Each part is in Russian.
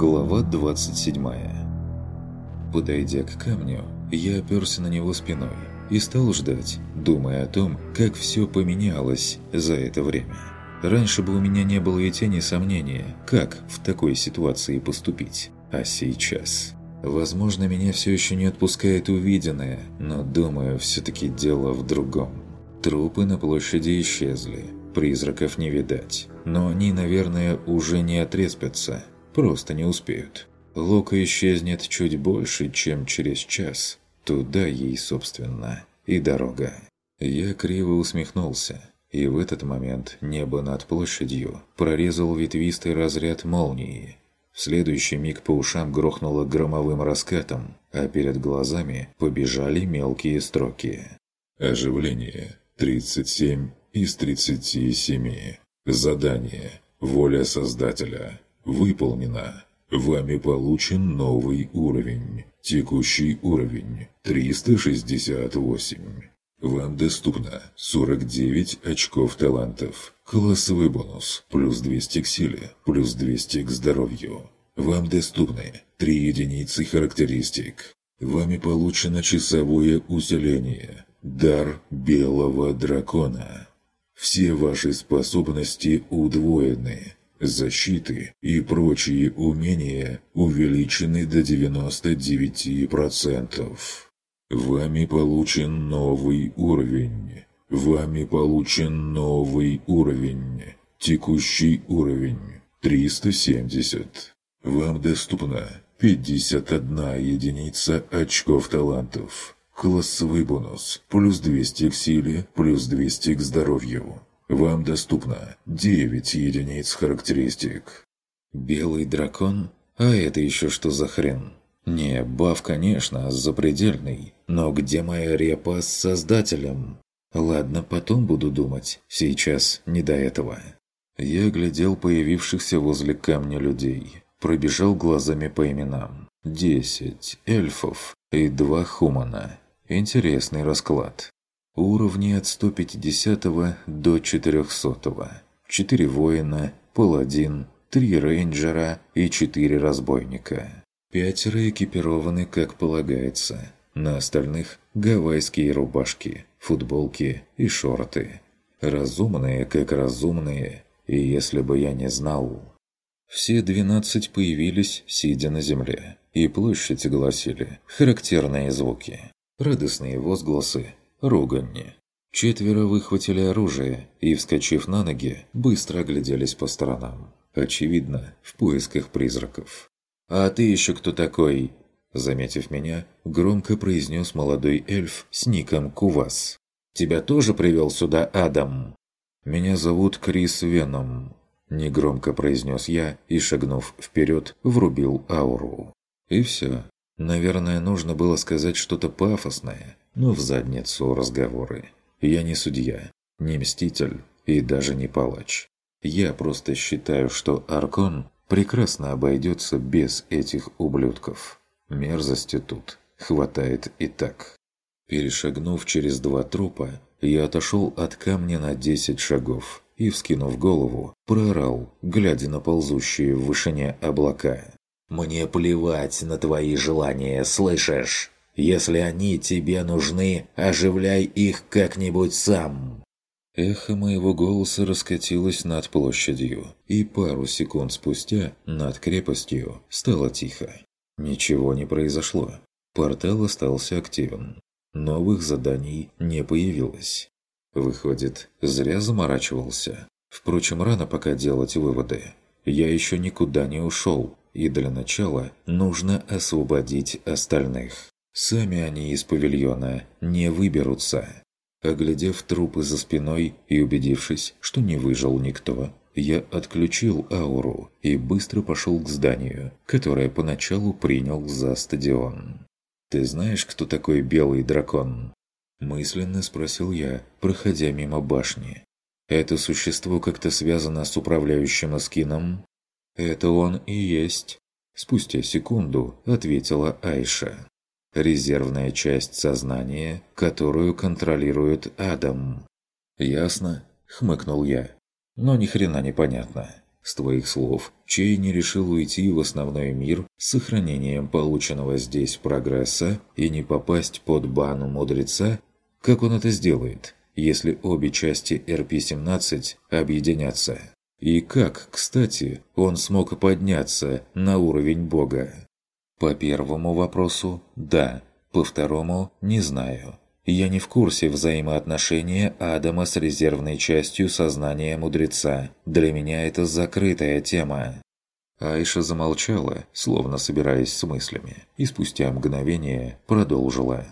Глава 27 Подойдя к камню, я оперся на него спиной и стал ждать, думая о том, как все поменялось за это время. Раньше бы у меня не было и тени сомнения, как в такой ситуации поступить. А сейчас... Возможно, меня все еще не отпускает увиденное, но думаю, все-таки дело в другом. Трупы на площади исчезли, призраков не видать, но они, наверное, уже не отреспятся, просто не успеют. Лока исчезнет чуть больше, чем через час. Туда ей, собственно, и дорога. Я криво усмехнулся, и в этот момент небо над площадью прорезал ветвистый разряд молнии. В следующий миг по ушам грохнуло громовым раскатом, а перед глазами побежали мелкие строки. Оживление. 37 из 37. Задание. Воля Создателя. Выполнено. Вами получен новый уровень. Текущий уровень 368. Вам доступно 49 очков талантов. Классовый бонус плюс 200 к силе, плюс 200 к здоровью. Вам доступны 3 единицы характеристик. Вами получено часовое усиление. Дар белого дракона. Все ваши способности удвоены. Защиты и прочие умения увеличены до 99%. Вами получен новый уровень. Вами получен новый уровень. Текущий уровень 370. Вам доступно 51 единица очков талантов. Классовый бонус плюс 200 к силе, плюс 200 к здоровью. Вам доступно 9 единиц характеристик. Белый дракон? А это еще что за хрен? Не, баф, конечно, запредельный. Но где моя репа с создателем? Ладно, потом буду думать. Сейчас не до этого. Я глядел появившихся возле камня людей. Пробежал глазами по именам. Десять эльфов и два хумана. Интересный расклад. Уровни от 150 до 400. 4 воина, паладин, 3 рейнджера и 4 разбойника. Пятеро экипированы как полагается. На остальных – гавайские рубашки, футболки и шорты. Разумные как разумные, и если бы я не знал... Все двенадцать появились, сидя на земле, и площадь гласили характерные звуки. Радостные возгласы, руганье. Четверо выхватили оружие и, вскочив на ноги, быстро огляделись по сторонам. Очевидно, в поисках призраков. «А ты еще кто такой?» Заметив меня, громко произнес молодой эльф с ником Кувас. «Тебя тоже привел сюда Адам?» «Меня зовут Крис Веном», – негромко произнес я и, шагнув вперед, врубил ауру. И все. Наверное, нужно было сказать что-то пафосное, но в задницу разговоры. Я не судья, не мститель и даже не палач. Я просто считаю, что Аркон прекрасно обойдется без этих ублюдков. Мерзости тут хватает и так. Перешагнув через два трупа, я отошел от камня на 10 шагов и, вскинув голову, проорал, глядя на ползущие в вышине облака. «Мне плевать на твои желания, слышишь? Если они тебе нужны, оживляй их как-нибудь сам!» Эхо моего голоса раскатилось над площадью, и пару секунд спустя над крепостью стало тихо. Ничего не произошло. Портал остался активен. Новых заданий не появилось. Выходит, зря заморачивался. Впрочем, рано пока делать выводы. Я еще никуда не ушел, и для начала нужно освободить остальных. Сами они из павильона не выберутся. Оглядев трупы за спиной и убедившись, что не выжил никто, я отключил ауру и быстро пошел к зданию, которое поначалу принял за стадион. «Ты знаешь, кто такой Белый Дракон?» Мысленно спросил я, проходя мимо башни. «Это существо как-то связано с управляющим Аскином?» «Это он и есть», – спустя секунду ответила Айша резервная часть сознания, которую контролирует Адам. «Ясно», — хмыкнул я. «Но ни хрена не понятно. С твоих слов, Чей не решил уйти в основной мир с сохранением полученного здесь прогресса и не попасть под бану мудреца, как он это сделает, если обе части РП-17 объединятся? И как, кстати, он смог подняться на уровень Бога? По первому вопросу – да, по второму – не знаю. Я не в курсе взаимоотношения Адама с резервной частью сознания мудреца. Для меня это закрытая тема. Айша замолчала, словно собираясь с мыслями, и спустя мгновение продолжила.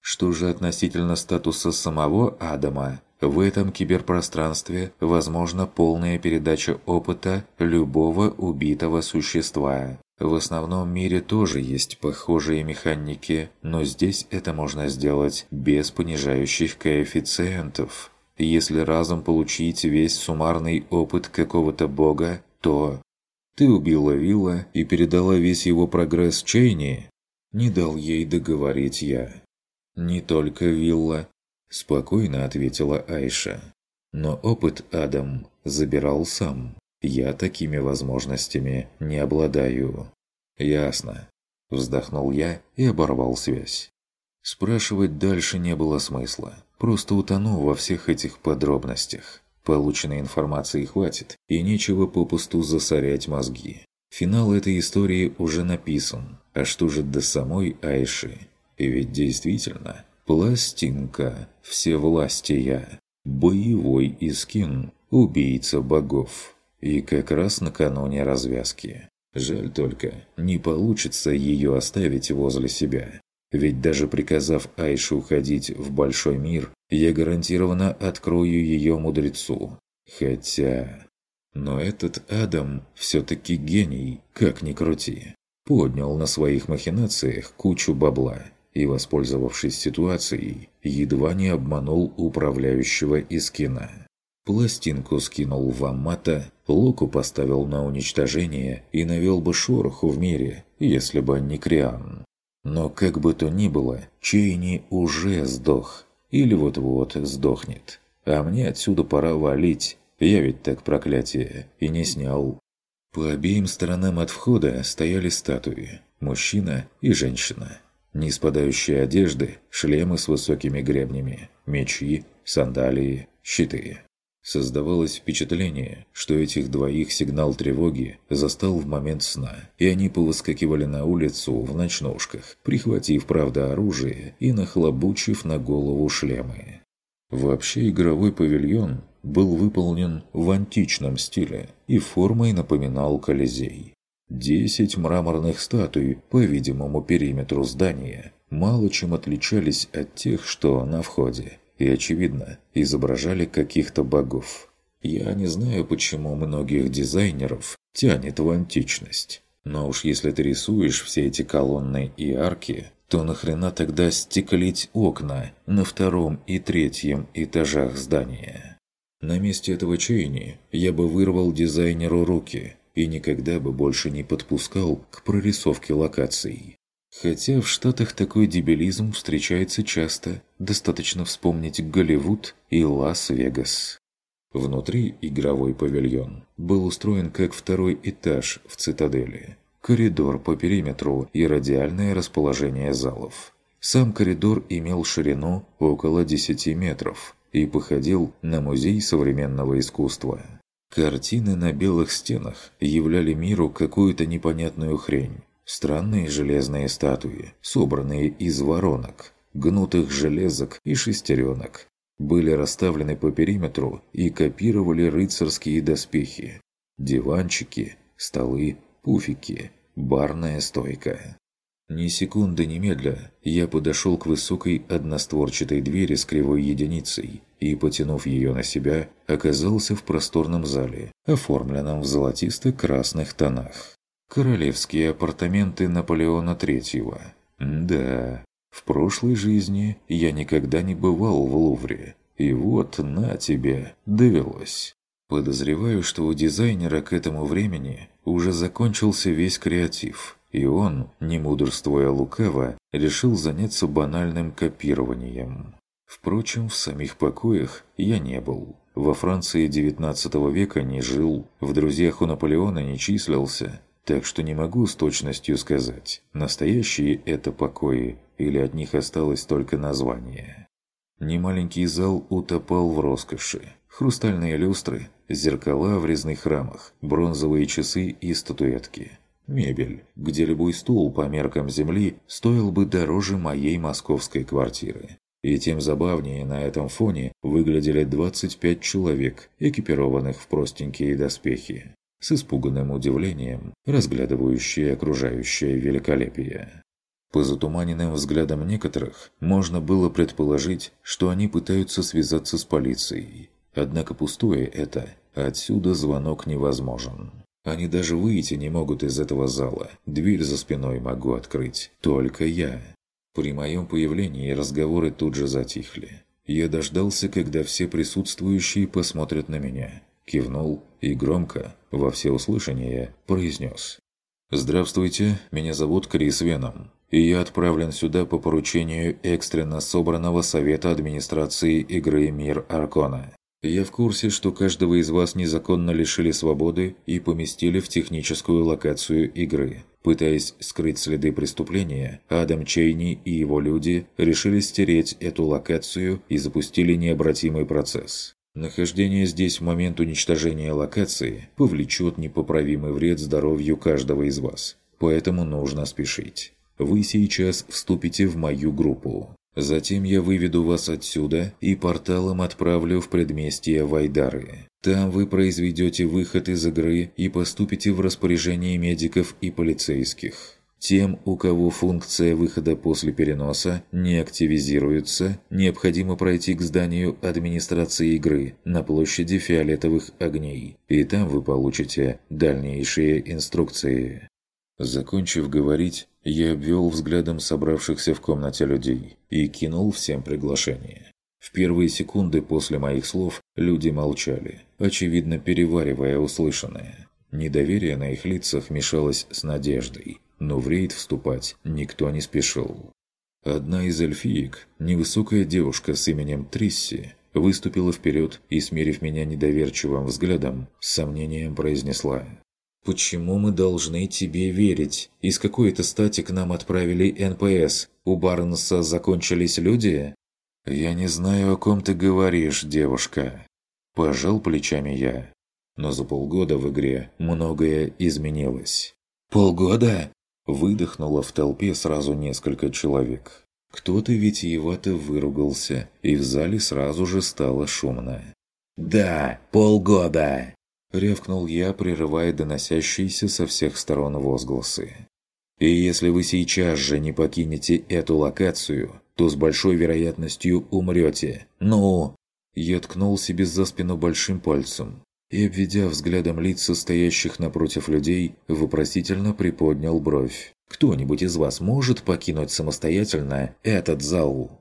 Что же относительно статуса самого Адама? В этом киберпространстве возможна полная передача опыта любого убитого существа. В основном мире тоже есть похожие механики, но здесь это можно сделать без понижающих коэффициентов. Если разом получить весь суммарный опыт какого-то бога, то... Ты убила Вилла и передала весь его прогресс Чейни? Не дал ей договорить я. Не только Вилла, спокойно ответила Айша. Но опыт Адам забирал сам. Я такими возможностями не обладаю. Ясно. Вздохнул я и оборвал связь. Спрашивать дальше не было смысла. Просто утону во всех этих подробностях. Полученной информации хватит, и нечего попусту засорять мозги. Финал этой истории уже написан. А что же до самой Айши? И ведь действительно, пластинка, все власти я, боевой искин, убийца богов. И как раз накануне развязки. Жаль только, не получится ее оставить возле себя. Ведь даже приказав Айше уходить в большой мир, я гарантированно открою ее мудрецу. Хотя... Но этот Адам все-таки гений, как ни крути. Поднял на своих махинациях кучу бабла и, воспользовавшись ситуацией, едва не обманул управляющего из кино. Пластинку скинул в Аммата, Луку поставил на уничтожение и навел бы шороху в мире, если бы не Криан. Но как бы то ни было, Чейни уже сдох. Или вот-вот сдохнет. А мне отсюда пора валить. Я ведь так проклятие и не снял. По обеим сторонам от входа стояли статуи. Мужчина и женщина. Не спадающие одежды, шлемы с высокими гребнями, мечи, сандалии, щиты. Создавалось впечатление, что этих двоих сигнал тревоги застал в момент сна, и они повыскакивали на улицу в ночнушках, прихватив, правда, оружие и нахлобучив на голову шлемы. Вообще игровой павильон был выполнен в античном стиле и формой напоминал Колизей. Десять мраморных статуй по видимому периметру здания мало чем отличались от тех, что на входе – и, очевидно, изображали каких-то богов. Я не знаю, почему многих дизайнеров тянет в античность. Но уж если ты рисуешь все эти колонны и арки, то нахрена тогда стеклить окна на втором и третьем этажах здания? На месте этого чайни я бы вырвал дизайнеру руки и никогда бы больше не подпускал к прорисовке локаций. Хотя в Штатах такой дебилизм встречается часто. Достаточно вспомнить Голливуд и Лас-Вегас. Внутри игровой павильон был устроен как второй этаж в цитадели. Коридор по периметру и радиальное расположение залов. Сам коридор имел ширину около 10 метров и походил на музей современного искусства. Картины на белых стенах являли миру какую-то непонятную хрень Странные железные статуи, собранные из воронок, гнутых железок и шестеренок, были расставлены по периметру и копировали рыцарские доспехи. Диванчики, столы, пуфики, барная стойка. Ни секунды немедля я подошел к высокой одностворчатой двери с кривой единицей и, потянув ее на себя, оказался в просторном зале, оформленном в золотисто-красных тонах. Королевские апартаменты Наполеона Третьего. Да, в прошлой жизни я никогда не бывал в Лувре. И вот на тебе довелось. Подозреваю, что у дизайнера к этому времени уже закончился весь креатив, и он, не мудрствуя лукаво, решил заняться банальным копированием. Впрочем, в самих покоях я не был. во Франции XIX века не жил, в друзьях у Наполеона не числился, так что не могу с точностью сказать, настоящие это покои или от них осталось только название. Немаленький зал утопал в роскоши. Хрустальные люстры, зеркала в резных рамах, бронзовые часы и статуэтки. Мебель, где любой стул по меркам земли стоил бы дороже моей московской квартиры. И тем забавнее на этом фоне выглядели 25 человек, экипированных в простенькие доспехи, с испуганным удивлением, разглядывающие окружающее великолепие. По затуманенным взглядам некоторых можно было предположить, что они пытаются связаться с полицией. Однако пустое это, отсюда звонок невозможен. Они даже выйти не могут из этого зала. Дверь за спиной могу открыть. Только я. При моем появлении разговоры тут же затихли. Я дождался, когда все присутствующие посмотрят на меня. Кивнул и громко, во всеуслышание, произнес. «Здравствуйте, меня зовут Крис Веном, и я отправлен сюда по поручению экстренно собранного Совета Администрации игры «Мир Аркона». Я в курсе, что каждого из вас незаконно лишили свободы и поместили в техническую локацию игры. Пытаясь скрыть следы преступления, Адам Чейни и его люди решили стереть эту локацию и запустили необратимый процесс. Нахождение здесь в момент уничтожения локации повлечет непоправимый вред здоровью каждого из вас. Поэтому нужно спешить. Вы сейчас вступите в мою группу. Затем я выведу вас отсюда и порталом отправлю в предместье Вайдары. Там вы произведете выход из игры и поступите в распоряжение медиков и полицейских. Тем, у кого функция выхода после переноса не активизируется, необходимо пройти к зданию администрации игры на площади фиолетовых огней, и там вы получите дальнейшие инструкции. Закончив говорить, я обвел взглядом собравшихся в комнате людей и кинул всем приглашение. В первые секунды после моих слов люди молчали, очевидно переваривая услышанное. Недоверие на их лицах мешалось с надеждой, но в рейд вступать никто не спешил. Одна из эльфиек, невысокая девушка с именем Трисси, выступила вперед и, смерив меня недоверчивым взглядом, с сомнением произнесла «Почему мы должны тебе верить? И с какой это стати к нам отправили НПС? У Барнса закончились люди?» «Я не знаю, о ком ты говоришь, девушка». Пожал плечами я. Но за полгода в игре многое изменилось. «Полгода?» Выдохнуло в толпе сразу несколько человек. Кто-то витиевато выругался, и в зале сразу же стало шумно. «Да, полгода!» Рявкнул я, прерывая доносящиеся со всех сторон возгласы. «И если вы сейчас же не покинете эту локацию, то с большой вероятностью умрете. Ну!» Я ткнул себе за спину большим пальцем и, обведя взглядом лица стоящих напротив людей, вопросительно приподнял бровь. «Кто-нибудь из вас может покинуть самостоятельно этот зал?»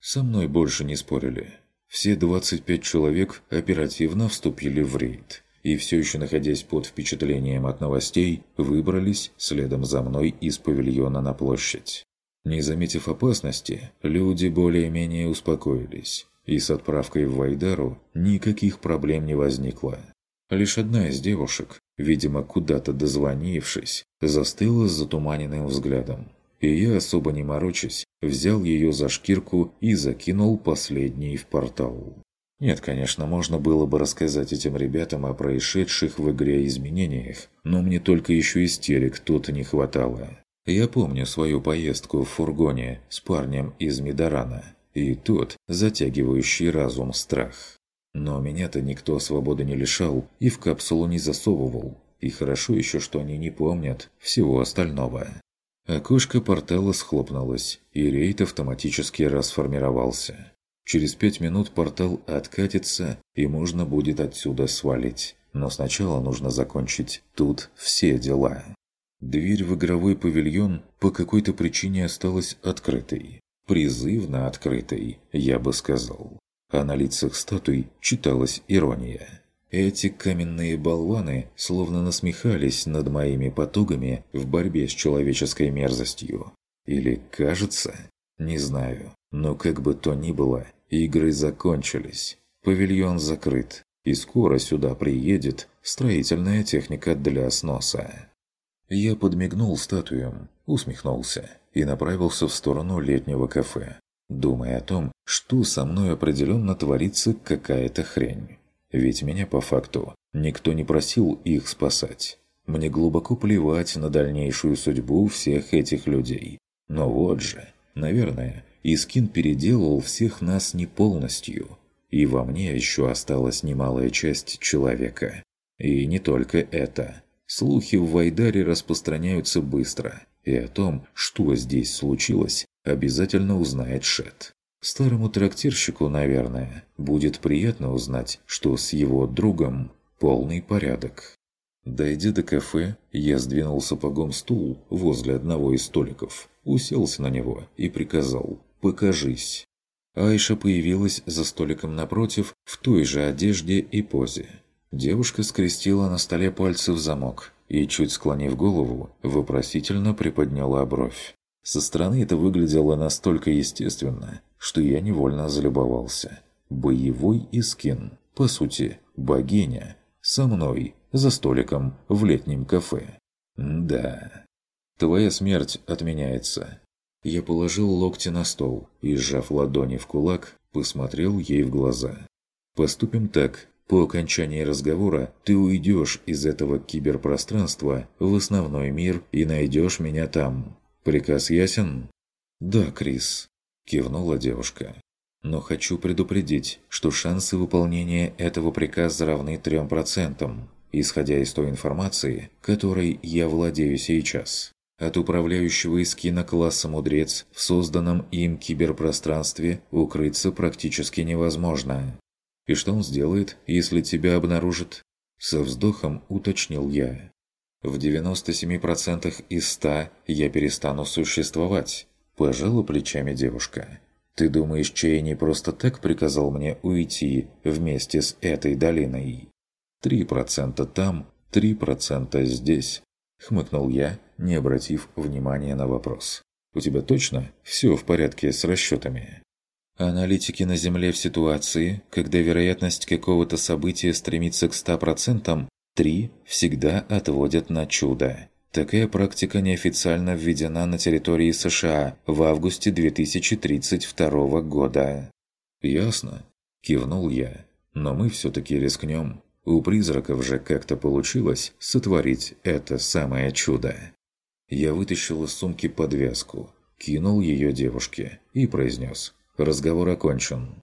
Со мной больше не спорили. Все 25 человек оперативно вступили в рейд и все еще находясь под впечатлением от новостей, выбрались следом за мной из павильона на площадь. Не заметив опасности, люди более-менее успокоились, и с отправкой в Вайдару никаких проблем не возникло. Лишь одна из девушек, видимо, куда-то дозвонившись, застыла с затуманенным взглядом. И я, особо не морочась, взял ее за шкирку и закинул последний в портал. Нет, конечно, можно было бы рассказать этим ребятам о происшедших в игре изменениях, но мне только еще истерик тут не хватало. Я помню свою поездку в фургоне с парнем из Мидорана, и тот, затягивающий разум страх. Но меня-то никто свободы не лишал и в капсулу не засовывал. И хорошо еще, что они не помнят всего остального. Окошко портала схлопнулось, и рейд автоматически расформировался. Через пять минут портал откатится, и можно будет отсюда свалить. Но сначала нужно закончить тут все дела. Дверь в игровой павильон по какой-то причине осталась открытой. Призывно открытой, я бы сказал. А на лицах статуй читалась ирония. Эти каменные болваны словно насмехались над моими потугами в борьбе с человеческой мерзостью. Или кажется? Не знаю. Но как бы то ни было, игры закончились. Павильон закрыт, и скоро сюда приедет строительная техника для сноса. Я подмигнул статуям, усмехнулся и направился в сторону летнего кафе, думая о том, что со мной определенно творится какая-то хрень. Ведь меня по факту никто не просил их спасать. Мне глубоко плевать на дальнейшую судьбу всех этих людей. Но вот же, наверное, Искин переделал всех нас не полностью. И во мне еще осталась немалая часть человека. И не только это. Слухи в Вайдаре распространяются быстро. И о том, что здесь случилось, обязательно узнает Шет. Старому трактирщику, наверное, будет приятно узнать, что с его другом полный порядок. Дойдя до кафе, я сдвинул сапогом стул возле одного из столиков, уселся на него и приказал «покажись». Айша появилась за столиком напротив в той же одежде и позе. Девушка скрестила на столе пальцы в замок и, чуть склонив голову, вопросительно приподняла бровь. Со стороны это выглядело настолько естественно, что я невольно залюбовался. Боевой искин, по сути, богиня, со мной, за столиком в летнем кафе. Да. Твоя смерть отменяется. Я положил локти на стол и, сжав ладони в кулак, посмотрел ей в глаза. Поступим так. По окончании разговора ты уйдешь из этого киберпространства в основной мир и найдешь меня там. Приказ ясен? Да, Крис. Кивнула девушка. Но хочу предупредить, что шансы выполнения этого приказа равны 3% исходя из той информации, которой я владею сейчас. От управляющего из кинокласса «Мудрец» в созданном им киберпространстве укрыться практически невозможно. И что он сделает, если тебя обнаружит? Со вздохом уточнил я. В 97% из 100 я перестану существовать. Пожала плечами девушка. Ты думаешь, Чейни просто так приказал мне уйти вместе с этой долиной? Три процента там, три процента здесь», – хмыкнул я, не обратив внимания на вопрос. «У тебя точно все в порядке с расчетами?» Аналитики на Земле в ситуации, когда вероятность какого-то события стремится к 100%, 3 всегда отводят на чудо. Такая практика неофициально введена на территории США в августе 2032 года. «Ясно», – кивнул я. «Но мы все-таки рискнем. У призраков же как-то получилось сотворить это самое чудо. Я вытащил из сумки подвязку, кинул ее девушке и произнес «Разговор окончен».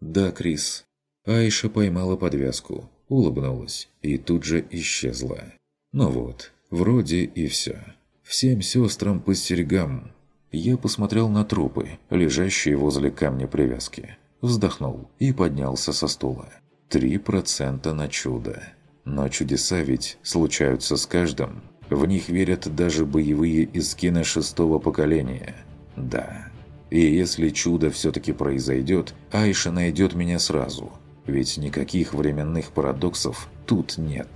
«Да, Крис». Айша поймала подвязку, улыбнулась и тут же исчезла. Ну вот, вроде и все. Всем сестрам по серьгам. Я посмотрел на трупы, лежащие возле камня привязки. Вздохнул и поднялся со стула. Три процента на чудо. Но чудеса ведь случаются с каждым. В них верят даже боевые из кино шестого поколения. Да. И если чудо все-таки произойдет, Айша найдет меня сразу. Ведь никаких временных парадоксов тут нет.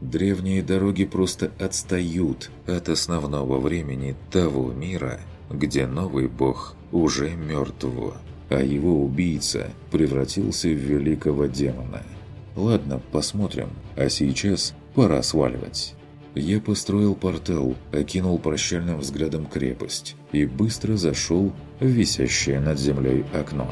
Древние дороги просто отстают от основного времени того мира, где новый бог уже мертв а его убийца превратился в великого демона. Ладно, посмотрим, а сейчас пора сваливать. Я построил портал, окинул прощальным взглядом крепость и быстро зашел в висящее над землей окно.